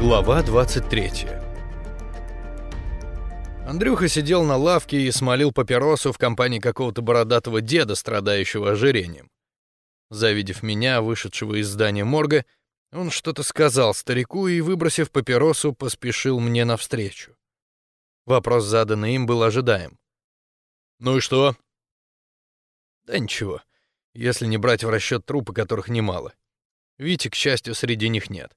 Глава 23 Андрюха сидел на лавке и смолил папиросу в компании какого-то бородатого деда, страдающего ожирением. Завидев меня, вышедшего из здания морга, он что-то сказал старику и, выбросив папиросу, поспешил мне навстречу. Вопрос, заданный им, был ожидаем. «Ну и что?» «Да ничего, если не брать в расчет трупы, которых немало. Вити, к счастью, среди них нет.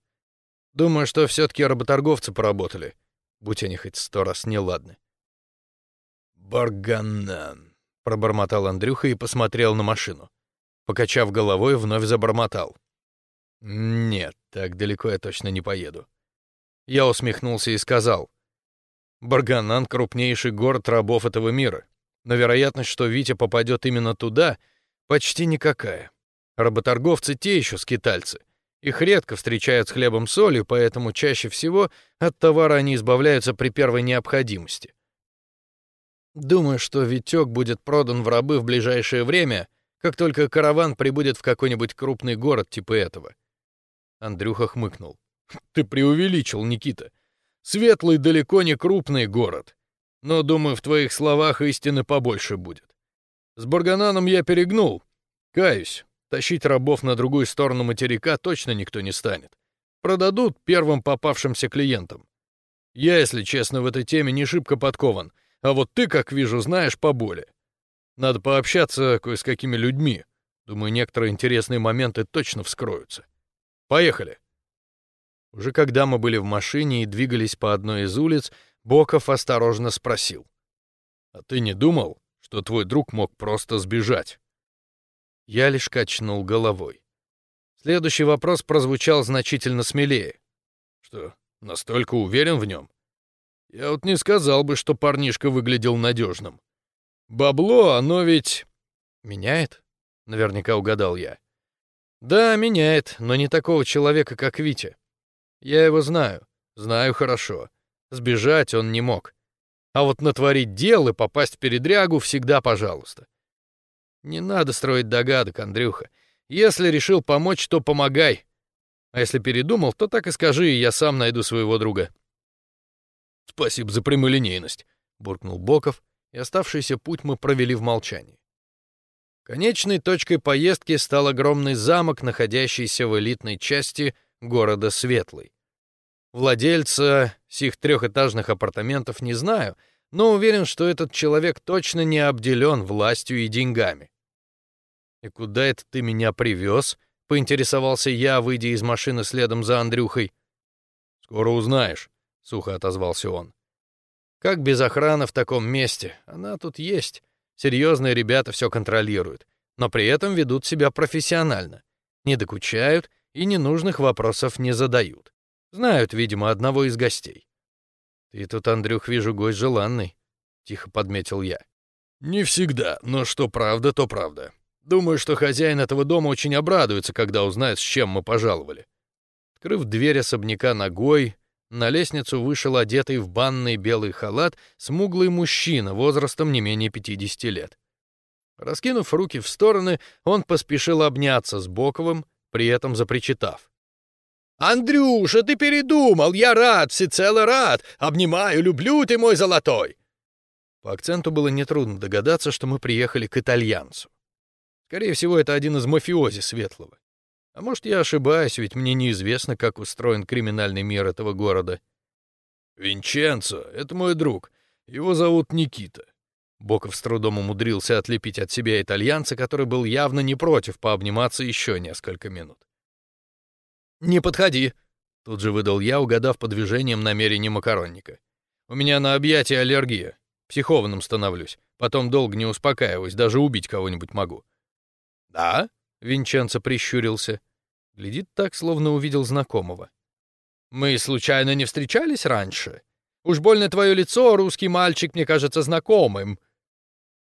Думаю, что все-таки работорговцы поработали, будь они хоть сто раз неладны». «Барганан», — пробормотал Андрюха и посмотрел на машину. Покачав головой, вновь забормотал. «Нет, так далеко я точно не поеду». Я усмехнулся и сказал. «Барганан — крупнейший город рабов этого мира, но вероятность, что Витя попадет именно туда, почти никакая. Работорговцы те еще скитальцы. Их редко встречают с хлебом солью, поэтому чаще всего от товара они избавляются при первой необходимости. Думаю, что Витек будет продан в рабы в ближайшее время, как только караван прибудет в какой-нибудь крупный город типа этого. Андрюха хмыкнул. Ты преувеличил, Никита. Светлый далеко не крупный город. Но, думаю, в твоих словах истины побольше будет. С Баргананом я перегнул. Каюсь, тащить рабов на другую сторону материка точно никто не станет. Продадут первым попавшимся клиентам. Я, если честно, в этой теме не шибко подкован, а вот ты, как вижу, знаешь поболее. Надо пообщаться кое с какими людьми. Думаю, некоторые интересные моменты точно вскроются. Поехали. Уже когда мы были в машине и двигались по одной из улиц, Боков осторожно спросил: "А ты не думал, что твой друг мог просто сбежать?" Я лишь качнул головой. Следующий вопрос прозвучал значительно смелее. Что, настолько уверен в нем? Я вот не сказал бы, что парнишка выглядел надежным. Бабло, оно ведь меняет, наверняка угадал я. Да, меняет, но не такого человека, как Витя. Я его знаю, знаю хорошо. Сбежать он не мог. А вот натворить дел и попасть в передрягу всегда пожалуйста. Не надо строить догадок, Андрюха. Если решил помочь, то помогай. А если передумал, то так и скажи, и я сам найду своего друга. Спасибо за прямолинейность, буркнул Боков, и оставшийся путь мы провели в молчании. Конечной точкой поездки стал огромный замок, находящийся в элитной части города Светлый. Владельца сих трехэтажных апартаментов не знаю, но уверен, что этот человек точно не обделен властью и деньгами. «И куда это ты меня привез?» — поинтересовался я, выйдя из машины следом за Андрюхой. «Скоро узнаешь», — сухо отозвался он. «Как без охраны в таком месте? Она тут есть. Серьезные ребята все контролируют, но при этом ведут себя профессионально, не докучают и ненужных вопросов не задают. Знают, видимо, одного из гостей. Ты тут, Андрюх, вижу, гость желанный, тихо подметил я. Не всегда, но что правда, то правда. Думаю, что хозяин этого дома очень обрадуется, когда узнает, с чем мы пожаловали. Открыв дверь особняка ногой, на лестницу вышел одетый в банный белый халат смуглый мужчина возрастом не менее 50 лет. Раскинув руки в стороны, он поспешил обняться с Боковым, при этом запричитав. «Андрюша, ты передумал! Я рад, всецело рад! Обнимаю, люблю ты мой золотой!» По акценту было нетрудно догадаться, что мы приехали к итальянцу. Скорее всего, это один из мафиози Светлого. А может, я ошибаюсь, ведь мне неизвестно, как устроен криминальный мир этого города. Винченцо, это мой друг. Его зовут Никита. Боков с трудом умудрился отлепить от себя итальянца, который был явно не против пообниматься еще несколько минут. «Не подходи», — тут же выдал я, угадав по движениям намерения макаронника. «У меня на объятия аллергия. Психованным становлюсь. Потом долго не успокаиваюсь, даже убить кого-нибудь могу». «Да?» Винченцо прищурился. Глядит так, словно увидел знакомого. «Мы случайно не встречались раньше? Уж больно твое лицо, русский мальчик, мне кажется знакомым».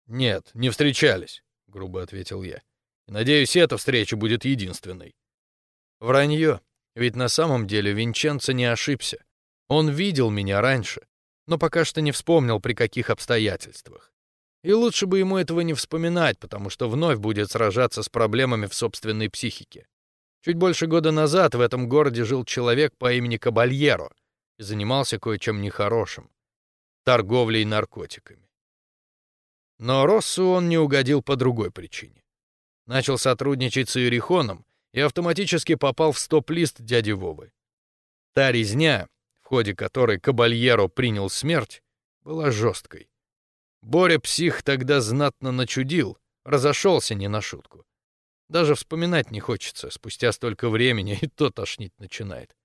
«Нет, не встречались», — грубо ответил я. «Надеюсь, эта встреча будет единственной». Вранье. Ведь на самом деле Винченцо не ошибся. Он видел меня раньше, но пока что не вспомнил, при каких обстоятельствах. И лучше бы ему этого не вспоминать, потому что вновь будет сражаться с проблемами в собственной психике. Чуть больше года назад в этом городе жил человек по имени Кабальеро и занимался кое-чем нехорошим — торговлей наркотиками. Но Россу он не угодил по другой причине. Начал сотрудничать с Иерихоном и автоматически попал в стоп-лист дяди Вовы. Та резня, в ходе которой Кабальеро принял смерть, была жесткой. Боря псих тогда знатно начудил, разошелся не на шутку. Даже вспоминать не хочется, спустя столько времени и то тошнить начинает.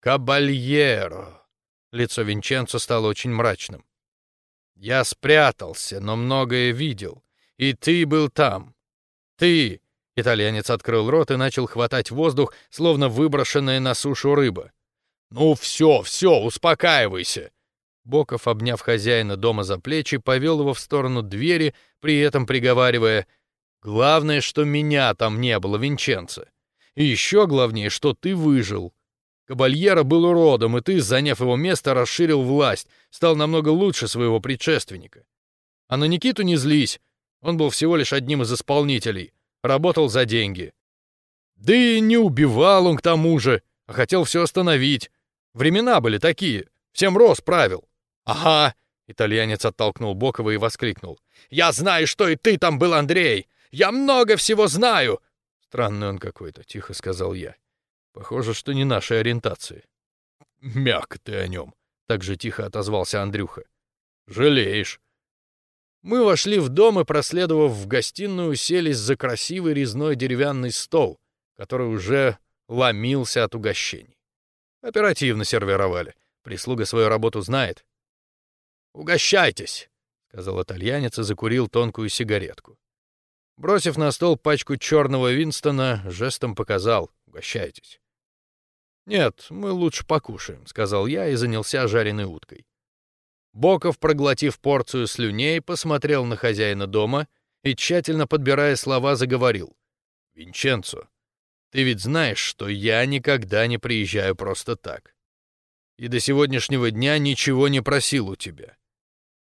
«Кабальеро!» Лицо Винченцо стало очень мрачным. «Я спрятался, но многое видел. И ты был там. Ты!» Итальянец открыл рот и начал хватать воздух, словно выброшенная на сушу рыба. «Ну все, все, успокаивайся!» Боков, обняв хозяина дома за плечи, повел его в сторону двери, при этом приговаривая — Главное, что меня там не было, Винченцо. И еще главнее, что ты выжил. Кабальера был уродом, и ты, заняв его место, расширил власть, стал намного лучше своего предшественника. А на Никиту не злись. Он был всего лишь одним из исполнителей. Работал за деньги. Да и не убивал он к тому же, а хотел все остановить. Времена были такие. Всем рос правил. Ага, итальянец оттолкнул Бокова и воскликнул. Я знаю, что и ты там был, Андрей. Я много всего знаю!» «Странный он какой-то», — тихо сказал я. «Похоже, что не нашей ориентации». «Мягко ты о нем», — так же тихо отозвался Андрюха. «Жалеешь». Мы вошли в дом и, проследовав в гостиную, уселись за красивый резной деревянный стол, который уже ломился от угощений. Оперативно сервировали. Прислуга свою работу знает. «Угощайтесь», — сказал итальянец и закурил тонкую сигаретку. Бросив на стол пачку черного Винстона, жестом показал «Угощайтесь». «Нет, мы лучше покушаем», — сказал я и занялся жареной уткой. Боков, проглотив порцию слюней, посмотрел на хозяина дома и, тщательно подбирая слова, заговорил. «Винченцо, ты ведь знаешь, что я никогда не приезжаю просто так. И до сегодняшнего дня ничего не просил у тебя.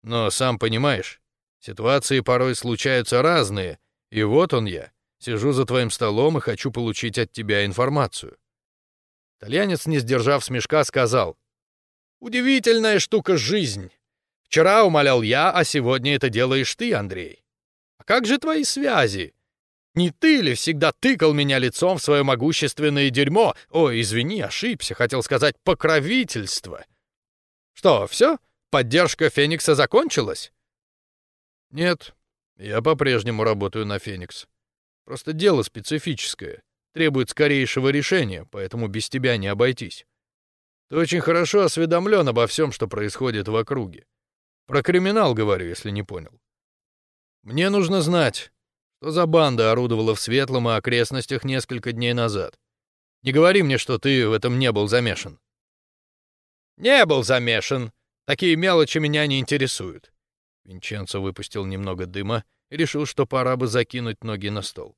Но, сам понимаешь, ситуации порой случаются разные, и вот он я. Сижу за твоим столом и хочу получить от тебя информацию. Итальянец, не сдержав смешка, сказал. Удивительная штука жизнь. Вчера умолял я, а сегодня это делаешь ты, Андрей. А как же твои связи? Не ты ли всегда тыкал меня лицом в свое могущественное дерьмо? Ой, извини, ошибся, хотел сказать покровительство. Что, все? Поддержка Феникса закончилась? Нет, я по-прежнему работаю на Феникс. Просто дело специфическое, требует скорейшего решения, поэтому без тебя не обойтись. Ты очень хорошо осведомлен обо всем, что происходит в округе. Про криминал говорю, если не понял. Мне нужно знать, что за банда орудовала в Светлом и окрестностях несколько дней назад. Не говори мне, что ты в этом не был замешан. Не был замешан. Такие мелочи меня не интересуют. Винченцо выпустил немного дыма и решил, что пора бы закинуть ноги на стол.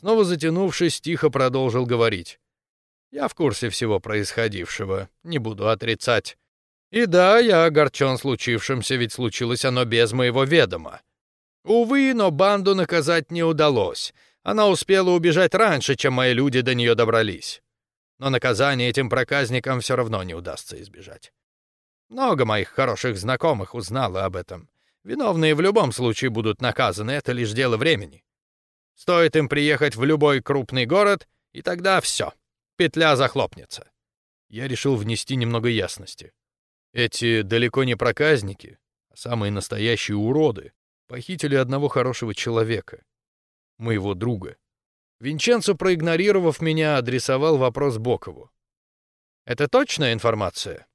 Снова затянувшись, тихо продолжил говорить. «Я в курсе всего происходившего, не буду отрицать. И да, я огорчен случившимся, ведь случилось оно без моего ведома. Увы, но банду наказать не удалось. Она успела убежать раньше, чем мои люди до нее добрались. Но наказание этим проказникам все равно не удастся избежать. Много моих хороших знакомых узнало об этом. Виновные в любом случае будут наказаны, это лишь дело времени. Стоит им приехать в любой крупный город, и тогда все, петля захлопнется. Я решил внести немного ясности. Эти далеко не проказники, а самые настоящие уроды, похитили одного хорошего человека, моего друга. Винченцо, проигнорировав меня, адресовал вопрос Бокову. «Это точная информация?»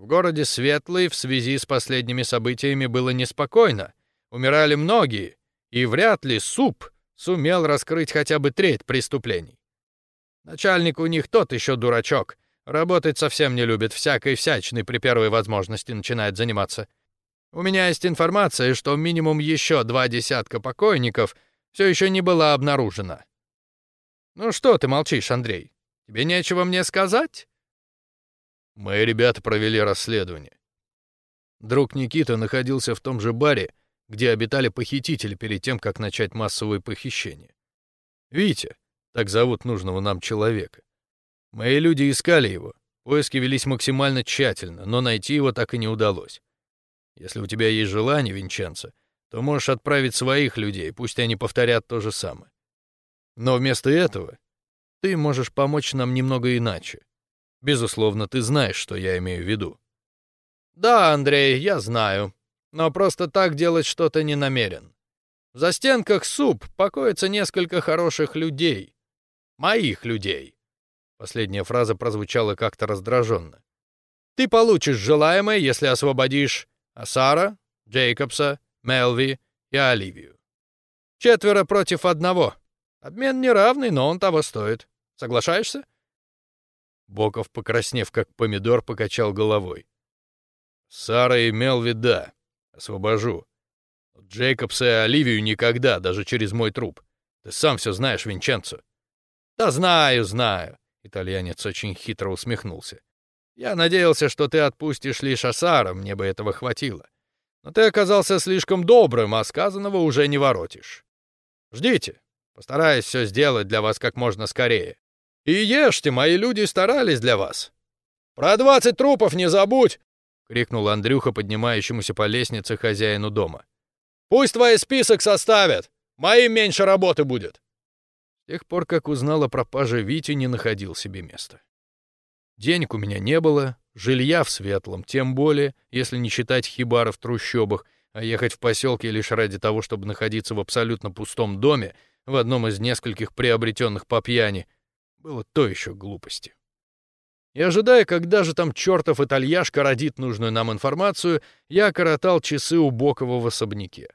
В городе Светлый в связи с последними событиями было неспокойно. Умирали многие, и вряд ли суп сумел раскрыть хотя бы треть преступлений. Начальник у них тот еще дурачок. Работать совсем не любит, всякой всячиной при первой возможности начинает заниматься. У меня есть информация, что минимум еще два десятка покойников все еще не была обнаружена. Ну что ты молчишь, Андрей? Тебе нечего мне сказать? Мои ребята провели расследование. Друг Никита находился в том же баре, где обитали похитители перед тем, как начать массовое похищение. Витя, Так зовут нужного нам человека. Мои люди искали его. Поиски велись максимально тщательно, но найти его так и не удалось. Если у тебя есть желание, Винченцо, то можешь отправить своих людей, пусть они повторят то же самое. Но вместо этого ты можешь помочь нам немного иначе. Безусловно, ты знаешь, что я имею в виду. Да, Андрей, я знаю. Но просто так делать что-то не намерен. В застенках суп покоится несколько хороших людей. Моих людей. Последняя фраза прозвучала как-то раздраженно. Ты получишь желаемое, если освободишь Асара, Джейкобса, Мелви и Оливию. Четверо против одного. Обмен неравный, но он того стоит. Соглашаешься? Боков, покраснев как помидор, покачал головой. Сара и Мелви, да. Освобожу. Джейкобса и Оливию никогда, даже через мой труп. Ты сам все знаешь, Винченцо. Да знаю, знаю. Итальянец очень хитро усмехнулся. Я надеялся, что ты отпустишь лишь Асара, мне бы этого хватило. Но ты оказался слишком добрым, а сказанного уже не воротишь. Ждите. Постараюсь все сделать для вас как можно скорее. И ешьте, мои люди старались для вас. Про двадцать трупов не забудь, крикнул Андрюха поднимающемуся по лестнице хозяину дома. Пусть твой список составят. Моим меньше работы будет. С тех пор, как узнал о пропаже Вити, не находил себе места. Денег у меня не было, жилья в Светлом, тем более, если не считать хибары в трущобах, а ехать в поселке лишь ради того, чтобы находиться в абсолютно пустом доме, в одном из нескольких приобретенных по пьяни, было то еще глупости. И ожидая, когда же там чертов итальяшка родит нужную нам информацию, я коротал часы у Бокова в особняке.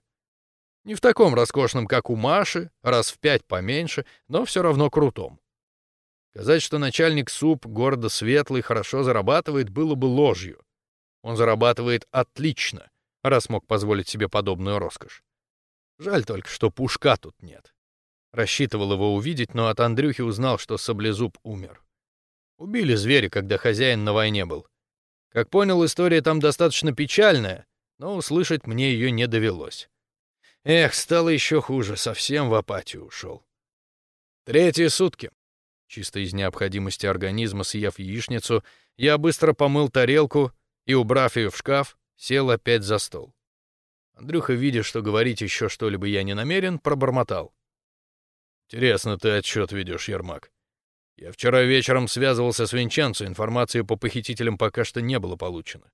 Не в таком роскошном, как у Маши, раз в пять поменьше, но все равно крутом. Сказать, что начальник СУП города Светлый хорошо зарабатывает, было бы ложью. Он зарабатывает отлично, раз мог позволить себе подобную роскошь. Жаль только, что пушка тут нет. Рассчитывал его увидеть, но от Андрюхи узнал, что Саблезуб умер. Убили зверя, когда хозяин на войне был. Как понял, история там достаточно печальная, но услышать мне ее не довелось. Эх, стало еще хуже, совсем в апатию ушел. Третьи сутки. Чисто из необходимости организма, съев яичницу, я быстро помыл тарелку и, убрав ее в шкаф, сел опять за стол. Андрюха, видя, что говорить еще что-либо я не намерен, пробормотал. «Интересно ты отчет ведешь, Ермак. Я вчера вечером связывался с Винченцо, информации по похитителям пока что не было получено.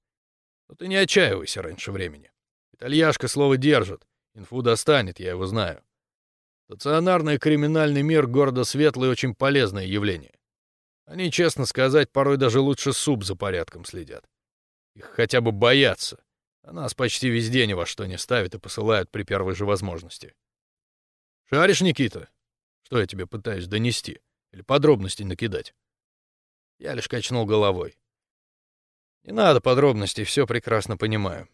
Но ты не отчаивайся раньше времени. Итальяшка слово держит, инфу достанет, я его знаю. Стационарный криминальный мир города Светлый очень полезное явление. Они, честно сказать, порой даже лучше суп за порядком следят. Их хотя бы боятся, а нас почти везде ни во что не ставят и посылают при первой же возможности. Шаришь, Никита? Что я тебе пытаюсь донести? Или подробностей накидать? Я лишь качнул головой. Не надо подробностей, все прекрасно понимаю.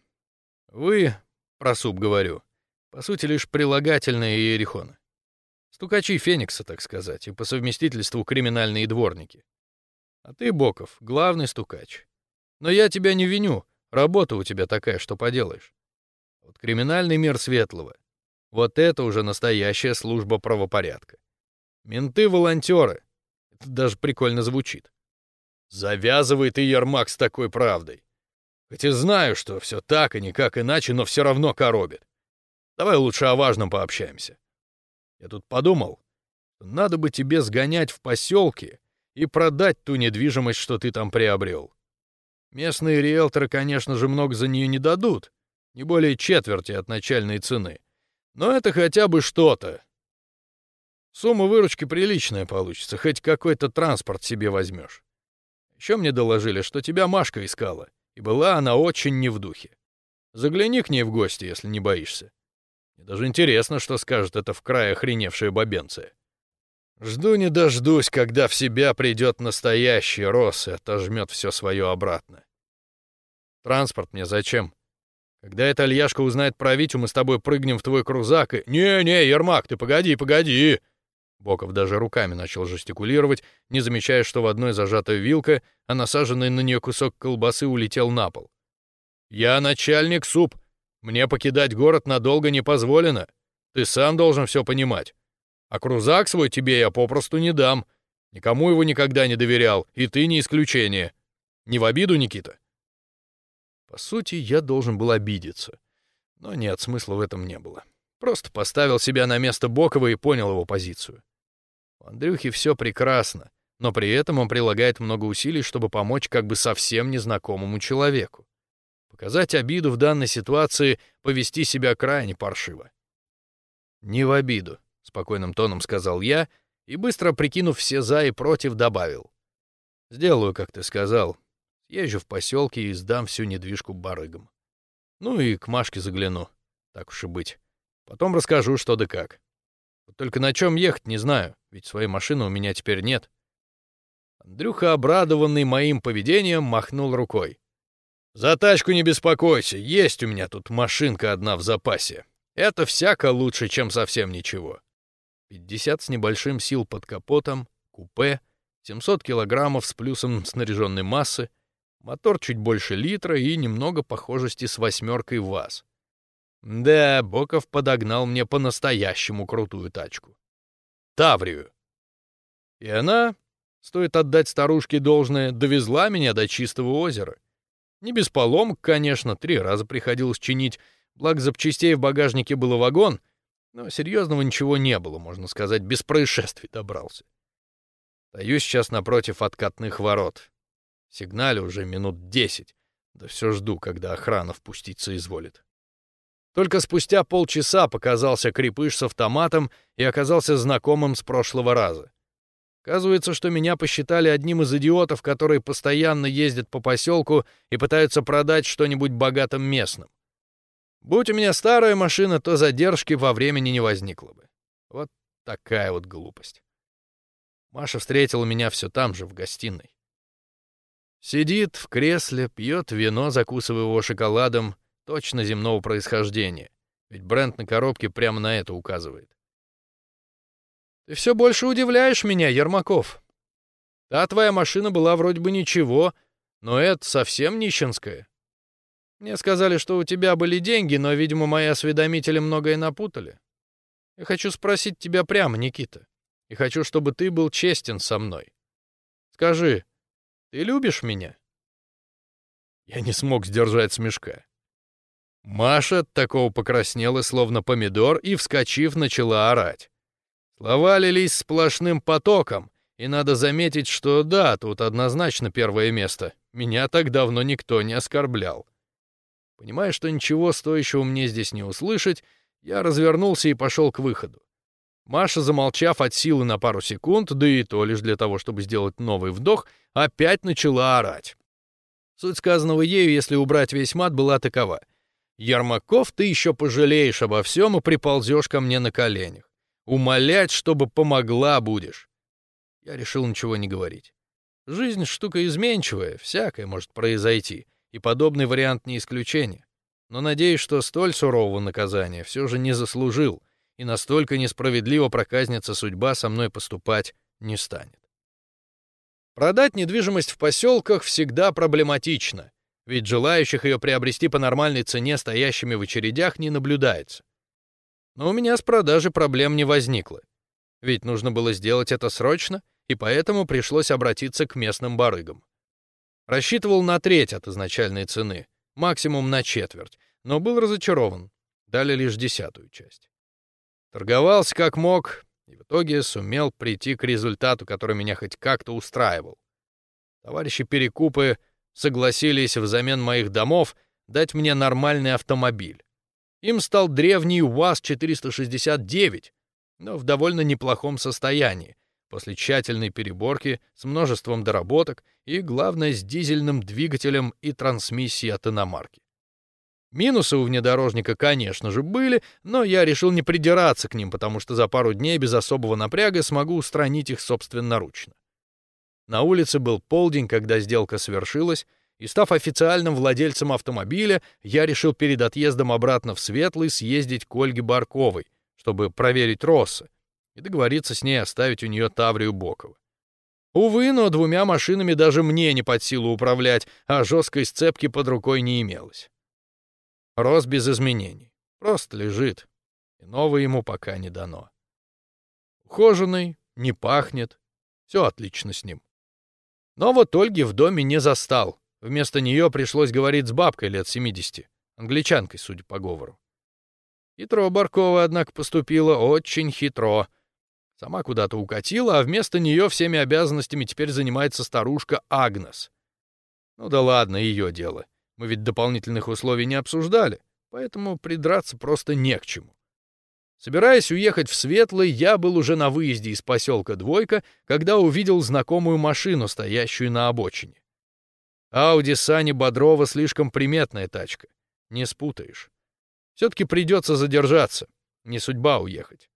Вы, про суп говорю, по сути лишь прилагательные Иерихона. Стукачи Феникса, так сказать, и по совместительству криминальные дворники. А ты, Боков, главный стукач. Но я тебя не виню, работа у тебя такая, что поделаешь. Вот криминальный мир светлого. Вот это уже настоящая служба правопорядка. Менты-волонтеры. Это даже прикольно звучит. Завязывай ты, Ермак, с такой правдой. Хоть и знаю, что все так и никак иначе, но все равно коробит. Давай лучше о важном пообщаемся. Я тут подумал, надо бы тебе сгонять в поселки и продать ту недвижимость, что ты там приобрел. Местные риэлторы, конечно же, много за нее не дадут, не более четверти от начальной цены. Но это хотя бы что-то. Сумма выручки приличная получится, хоть какой-то транспорт себе возьмешь. Еще мне доложили, что тебя Машка искала, и была она очень не в духе. Загляни к ней в гости, если не боишься. Мне даже интересно, что скажет эта в крае охреневшая бабенция. Жду не дождусь, когда в себя придет настоящий Рос и отожмет все свое обратно. Транспорт мне зачем? Когда эта Альяшка узнает про Витю, мы с тобой прыгнем в твой крузак и... Не-не, Ермак, ты погоди, погоди! Боков даже руками начал жестикулировать, не замечая, что в одной зажатая вилка, а насаженный на нее кусок колбасы улетел на пол. «Я начальник суп. Мне покидать город надолго не позволено. Ты сам должен все понимать. А крузак свой тебе я попросту не дам. Никому его никогда не доверял, и ты не исключение. Не в обиду, Никита?» По сути, я должен был обидеться. Но нет, смысла в этом не было. Просто поставил себя на место Бокова и понял его позицию. У Андрюхи все прекрасно, но при этом он прилагает много усилий, чтобы помочь как бы совсем незнакомому человеку. Показать обиду в данной ситуации, повести себя крайне паршиво. «Не в обиду», — спокойным тоном сказал я и, быстро прикинув все «за» и «против», добавил. «Сделаю, как ты сказал. Езжу в поселке и сдам всю недвижку барыгам. Ну и к Машке загляну, так уж и быть. Потом расскажу, что да как. Вот только на чем ехать, не знаю, ведь своей машины у меня теперь нет». Андрюха, обрадованный моим поведением, махнул рукой. «За тачку не беспокойся, есть у меня тут машинка одна в запасе. Это всяко лучше, чем совсем ничего. 50 с небольшим сил под капотом, купе, 700 килограммов с плюсом снаряженной массы, мотор чуть больше литра и немного похожести с восьмеркой ВАЗ. Да, Боков подогнал мне по-настоящему крутую тачку. Таврию. И она, стоит отдать старушке должное, довезла меня до чистого озера. Не без поломок, конечно, три раза приходилось чинить, Благо запчастей в багажнике было вагон, но серьезного ничего не было, можно сказать, без происшествий добрался. Стою сейчас напротив откатных ворот. Сигнале уже минут десять, да все жду, когда охрана впуститься изволит. Только спустя полчаса показался крепыш с автоматом и оказался знакомым с прошлого раза. Оказывается, что меня посчитали одним из идиотов, которые постоянно ездят по поселку и пытаются продать что-нибудь богатым местным. Будь у меня старая машина, то задержки во времени не возникло бы. Вот такая вот глупость. Маша встретила меня все там же, в гостиной. Сидит в кресле, пьет вино, закусывая его шоколадом, точно земного происхождения. Ведь бренд на коробке прямо на это указывает. Ты все больше удивляешь меня, Ермаков. Та твоя машина была вроде бы ничего, но это совсем нищенская. Мне сказали, что у тебя были деньги, но, видимо, мои осведомители многое напутали. Я хочу спросить тебя прямо, Никита. И хочу, чтобы ты был честен со мной. Скажи, ты любишь меня?» Я не смог сдержать смешка. Маша от такого покраснела, словно помидор, и, вскочив, начала орать. Слова лились сплошным потоком, и надо заметить, что да, тут однозначно первое место. Меня так давно никто не оскорблял. Понимая, что ничего стоящего мне здесь не услышать, я развернулся и пошел к выходу. Маша, замолчав от силы на пару секунд, да и то лишь для того, чтобы сделать новый вдох, опять начала орать. Суть сказанного ею, если убрать весь мат, была такова. «Ермаков, ты еще пожалеешь обо всем и приползешь ко мне на коленях. Умолять, чтобы помогла будешь». Я решил ничего не говорить. Жизнь — штука изменчивая, всякое может произойти и подобный вариант не исключение. Но надеюсь, что столь сурового наказания все же не заслужил, и настолько несправедливо проказнится судьба со мной поступать не станет. Продать недвижимость в поселках всегда проблематично, ведь желающих ее приобрести по нормальной цене стоящими в очередях не наблюдается. Но у меня с продажей проблем не возникло, ведь нужно было сделать это срочно, и поэтому пришлось обратиться к местным барыгам. Рассчитывал на треть от изначальной цены, максимум на четверть, но был разочарован. Дали лишь десятую часть. Торговался как мог, и в итоге сумел прийти к результату, который меня хоть как-то устраивал. Товарищи Перекупы согласились взамен моих домов дать мне нормальный автомобиль. Им стал древний УАЗ-469, но в довольно неплохом состоянии, после тщательной переборки с множеством доработок и, главное, с дизельным двигателем и трансмиссией от иномарки. Минусы у внедорожника, конечно же, были, но я решил не придираться к ним, потому что за пару дней без особого напряга смогу устранить их собственноручно. На улице был полдень, когда сделка свершилась, и, став официальным владельцем автомобиля, я решил перед отъездом обратно в Светлый съездить к Ольге Барковой, чтобы проверить Росса, и договориться с ней оставить у нее Таврию Бокова. Увы, но двумя машинами даже мне не под силу управлять, а жесткой сцепки под рукой не имелось. Рос без изменений. Просто лежит. И новое ему пока не дано. Ухоженный, не пахнет, все отлично с ним. Но вот Ольги в доме не застал. Вместо нее пришлось говорить с бабкой лет 70, англичанкой, судя по говору. Хитро Баркова, однако, поступила очень хитро. Сама куда-то укатила, а вместо нее всеми обязанностями теперь занимается старушка Агнес. Ну да ладно, ее дело. Мы ведь дополнительных условий не обсуждали, поэтому придраться просто не к чему. Собираясь уехать в Светлый, я был уже на выезде из поселка Двойка, когда увидел знакомую машину, стоящую на обочине. Ауди Сани Бодрова слишком приметная тачка. Не спутаешь. Все-таки придется задержаться. Не судьба уехать.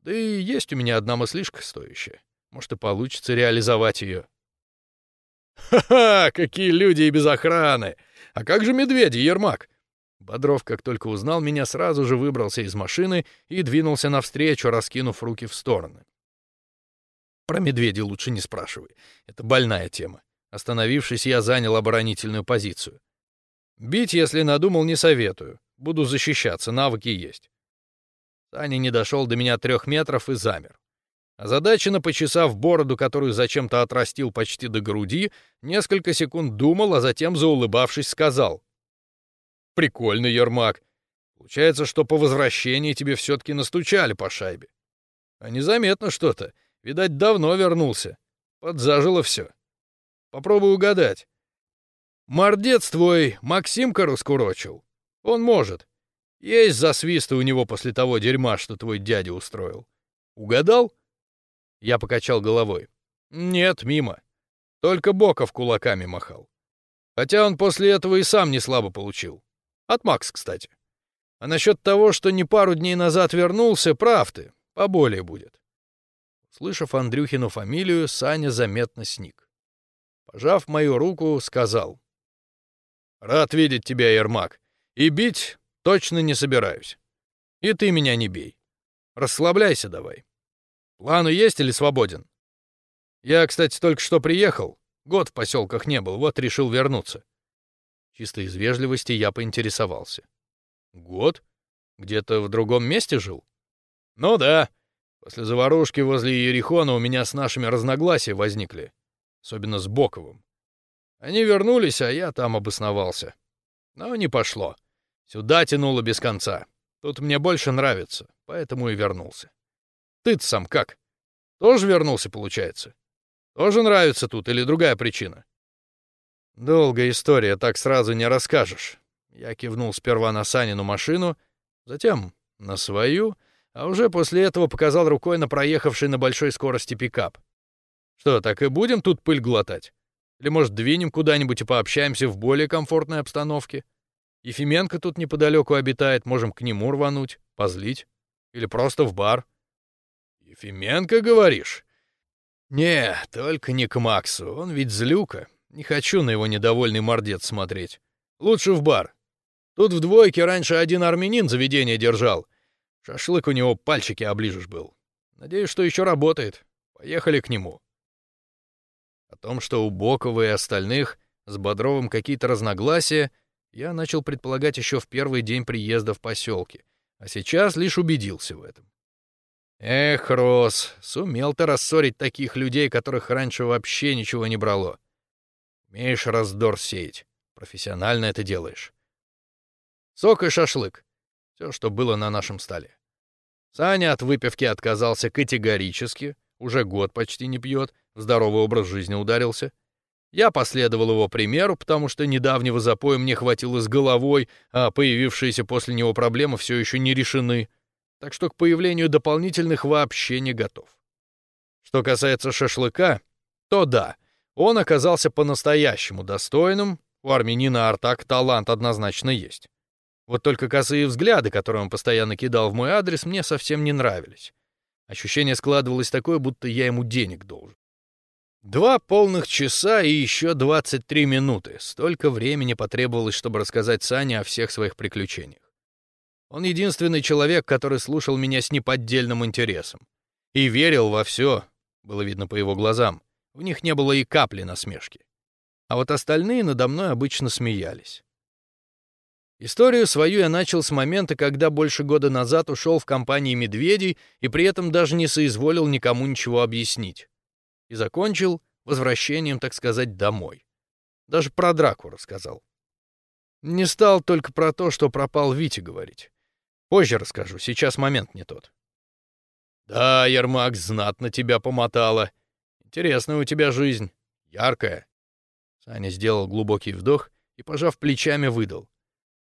Да и есть у меня одна мыслишка стоящая. Может, и получится реализовать ее. «Ха-ха! Какие люди и без охраны! А как же медведи, Ермак? Бодров, как только узнал меня, сразу же выбрался из машины и двинулся навстречу, раскинув руки в стороны. Про медведя лучше не спрашивай. Это больная тема. Остановившись, я занял оборонительную позицию. Бить, если надумал, не советую. Буду защищаться, навыки есть. Саня не дошел до меня трех метров и замер. Озадаченно почесав бороду, которую зачем-то отрастил почти до груди, несколько секунд думал, а затем, заулыбавшись, сказал. Прикольный Ермак. Получается, что по возвращении тебе все-таки настучали по шайбе. А незаметно что-то. Видать, давно вернулся. Подзажило все. Попробуй угадать. Мордец твой Максимка раскурочил. Он может. Есть засвисты у него после того дерьма, что твой дядя устроил. Угадал? Я покачал головой. Нет, мимо. Только Боков кулаками махал. Хотя он после этого и сам не слабо получил. От Макс, кстати. А насчет того, что не пару дней назад вернулся, прав ты, поболее будет. Слышав Андрюхину фамилию, Саня заметно сник. Пожав мою руку, сказал. «Рад видеть тебя, Ермак. И бить точно не собираюсь. И ты меня не бей. Расслабляйся давай. Планы есть или свободен? Я, кстати, только что приехал. Год в поселках не был, вот решил вернуться. Чисто из вежливости я поинтересовался. Год? Где-то в другом месте жил? Ну да. После заварушки возле Ерихона у меня с нашими разногласия возникли. Особенно с Боковым. Они вернулись, а я там обосновался. Но не пошло. Сюда тянуло без конца. Тут мне больше нравится, поэтому и вернулся. ты сам как? Тоже вернулся, получается? Тоже нравится тут или другая причина? Долгая история, так сразу не расскажешь. Я кивнул сперва на Санину машину, затем на свою, а уже после этого показал рукой на проехавший на большой скорости пикап. Что, так и будем тут пыль глотать? Или, может, двинем куда-нибудь и пообщаемся в более комфортной обстановке? Ефименко тут неподалеку обитает, можем к нему рвануть, позлить. Или просто в бар. Ефименко, говоришь? Не, только не к Максу, он ведь злюка. Не хочу на его недовольный мордец смотреть. Лучше в бар. Тут в двойке раньше один армянин заведение держал. Шашлык у него пальчики оближешь был. Надеюсь, что еще работает. Поехали к нему. О том, что у Бокова и остальных с Бодровым какие-то разногласия, я начал предполагать еще в первый день приезда в поселке, а сейчас лишь убедился в этом. Эх, Рос, сумел ты рассорить таких людей, которых раньше вообще ничего не брало. Умеешь раздор сеять. Профессионально это делаешь. Сок и шашлык. Все, что было на нашем столе. Саня от выпивки отказался категорически. Уже год почти не пьет. В здоровый образ жизни ударился. Я последовал его примеру, потому что недавнего запоя мне хватило с головой, а появившиеся после него проблемы все еще не решены. Так что к появлению дополнительных вообще не готов. Что касается шашлыка, то да, он оказался по-настоящему достойным, у армянина Артак талант однозначно есть. Вот только косые взгляды, которые он постоянно кидал в мой адрес, мне совсем не нравились. Ощущение складывалось такое, будто я ему денег должен. Два полных часа и еще 23 минуты. Столько времени потребовалось, чтобы рассказать Сане о всех своих приключениях. Он единственный человек, который слушал меня с неподдельным интересом. И верил во все, было видно по его глазам. В них не было и капли насмешки. А вот остальные надо мной обычно смеялись. Историю свою я начал с момента, когда больше года назад ушел в компании медведей и при этом даже не соизволил никому ничего объяснить. И закончил возвращением, так сказать, домой. Даже про драку рассказал. Не стал только про то, что пропал Витя говорить. Позже расскажу, сейчас момент не тот. Да, Ермак, знатно тебя помотало. Интересная у тебя жизнь, яркая. Саня сделал глубокий вдох и, пожав плечами, выдал.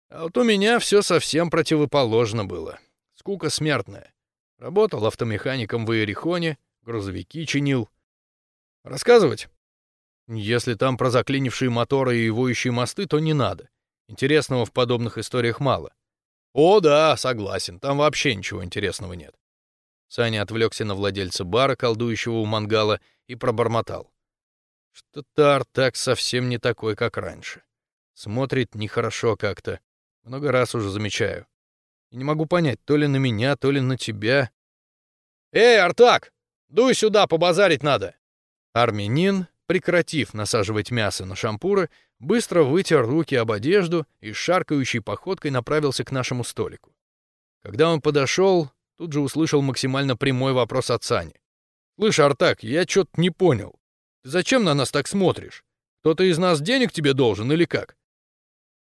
А вот у меня все совсем противоположно было. Скука смертная. Работал автомехаником в Иерихоне, грузовики чинил. Рассказывать? Если там про заклинившие моторы и воющие мосты, то не надо. Интересного в подобных историях мало. О, да, согласен, там вообще ничего интересного нет. Саня отвлекся на владельца бара, колдующего у мангала, и пробормотал. Что-то Артак совсем не такой, как раньше. Смотрит нехорошо как-то. Много раз уже замечаю. И не могу понять, то ли на меня, то ли на тебя. «Эй, Артак! Дуй сюда, побазарить надо!» Армянин, прекратив насаживать мясо на шампуры, быстро вытер руки об одежду и шаркающей походкой направился к нашему столику. Когда он подошел, тут же услышал максимально прямой вопрос от Сани. «Слышь, Артак, я что-то не понял. Ты зачем на нас так смотришь? Кто-то из нас денег тебе должен или как?»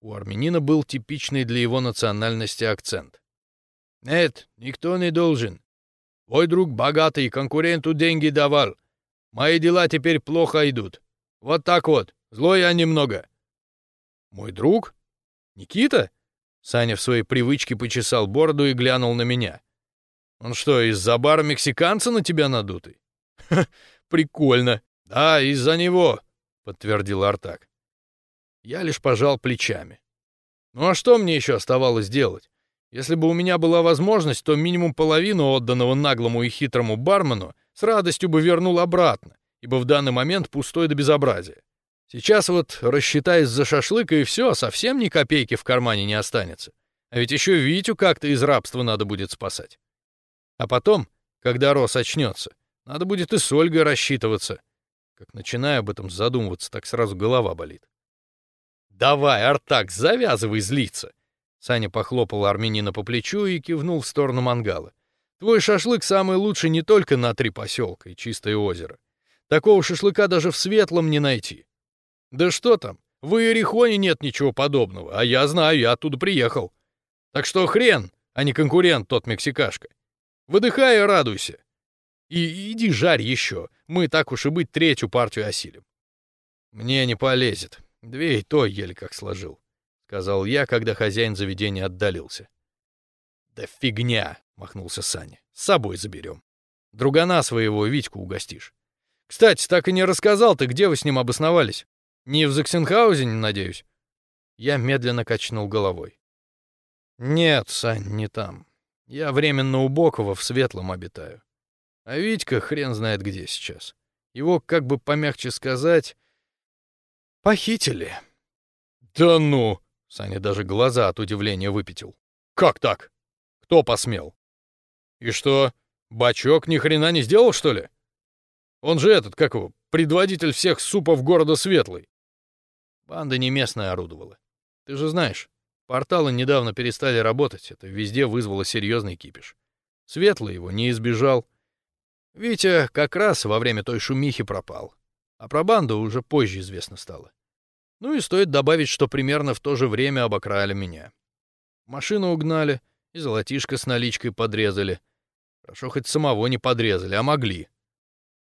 У армянина был типичный для его национальности акцент. «Нет, никто не должен. Твой друг богатый, конкуренту деньги давал. Мои дела теперь плохо идут. Вот так вот, злой я немного». «Мой друг? Никита?» Саня в своей привычке почесал бороду и глянул на меня. «Он что, из-за бара мексиканца на тебя надутый?» «Ха, прикольно. Да, из-за него», — подтвердил Артак. Я лишь пожал плечами. Ну а что мне еще оставалось делать? Если бы у меня была возможность, то минимум половину отданного наглому и хитрому бармену с радостью бы вернул обратно, ибо в данный момент пустой до безобразия. Сейчас вот рассчитаюсь за шашлык, и все, совсем ни копейки в кармане не останется. А ведь еще Витю как-то из рабства надо будет спасать. А потом, когда Рос очнется, надо будет и с Ольгой рассчитываться. Как начинаю об этом задумываться, так сразу голова болит. «Давай, Артак, завязывай злиться!» Саня похлопал армянина по плечу и кивнул в сторону мангала. «Твой шашлык самый лучший не только на три поселка и чистое озеро. Такого шашлыка даже в Светлом не найти. Да что там, в Иерихоне нет ничего подобного, а я знаю, я оттуда приехал. Так что хрен, а не конкурент тот мексикашка. Выдыхай и радуйся. И иди жарь еще, мы так уж и быть третью партию осилим». «Мне не полезет», Две и то еле как сложил, сказал я, когда хозяин заведения отдалился. Да фигня, махнулся Саня. С собой заберем. Другана своего Витьку угостишь. Кстати, так и не рассказал ты, где вы с ним обосновались. Не в Заксенхаузене, надеюсь? Я медленно качнул головой. Нет, Сань, не там. Я временно у Бокова в Светлом обитаю. А Витька хрен знает где сейчас. Его, как бы помягче сказать, Похитили. Да ну, Саня даже глаза от удивления выпятил. Как так? Кто посмел? И что, бачок ни хрена не сделал, что ли? Он же этот, как его, предводитель всех супов города Светлый. Банда не местная орудовала. Ты же знаешь, порталы недавно перестали работать, это везде вызвало серьезный кипиш. Светлый его не избежал. Витя как раз во время той шумихи пропал. А про банду уже позже известно стало. Ну и стоит добавить, что примерно в то же время обокрали меня. Машину угнали и золотишко с наличкой подрезали. Хорошо, хоть самого не подрезали, а могли.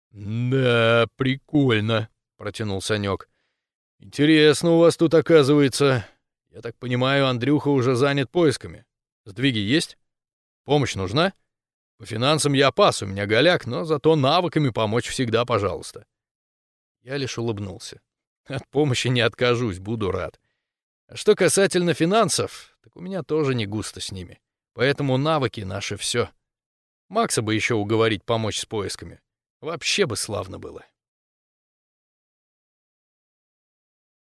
«Да, прикольно», — протянул Санек. «Интересно у вас тут оказывается. Я так понимаю, Андрюха уже занят поисками. Сдвиги есть? Помощь нужна? По финансам я пас, у меня голяк, но зато навыками помочь всегда пожалуйста». Я лишь улыбнулся. От помощи не откажусь, буду рад. А что касательно финансов, так у меня тоже не густо с ними. Поэтому навыки наши все. Макса бы еще уговорить помочь с поисками. Вообще бы славно было.